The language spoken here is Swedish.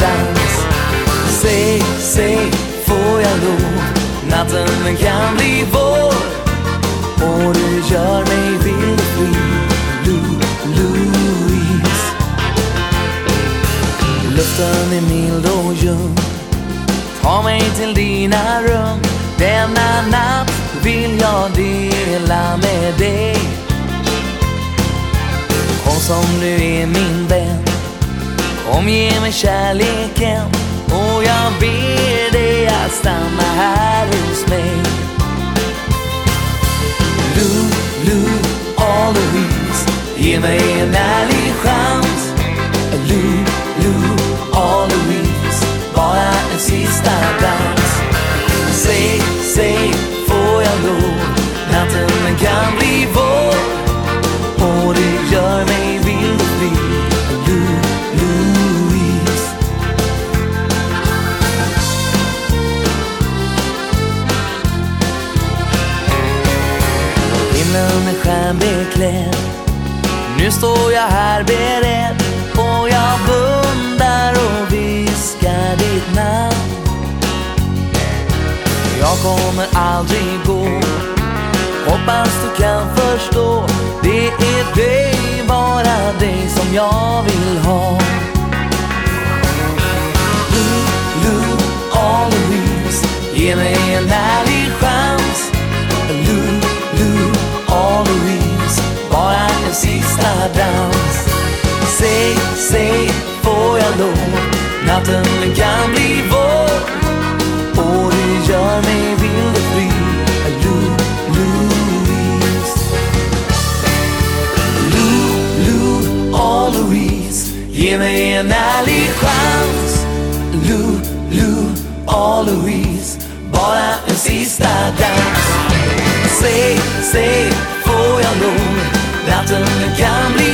dans. Säg, säg, får jag lov? Natten kan bli vår. Och du gör mig vild och fri Lu, Louise. Luften är mild och ljum. Ta mig till dina rum. Denna natt vill jag dela med dig. Kom som du är min Omge Kom ge mig kärleken Och jag ber dig att stanna här hos mig. Lou, Lou, all Ge mig en ärlig chans. Lou, Lou, all Bara en sista dans Säg, säg, får jag lov? Natten den kan bli vår. Och det gör mig vild och fri klädd. Nu står jag här beredd Och jag blundar och viskar ditt namn. Jag kommer aldrig gå. Hoppas du kan förstå. Det är dig, bara dig som jag vill ha. Dans. Säg, säg, får jag lov? Natten den kan bli vår. Och du gör mig vild och fri Lou, Louise. Lou, Lou, oh Louise. Ge mig en ärlig chans. Lou, Lou, oh Louise. Bara en sista dans. Säg, säg, får jag lov? Garten, Gamli.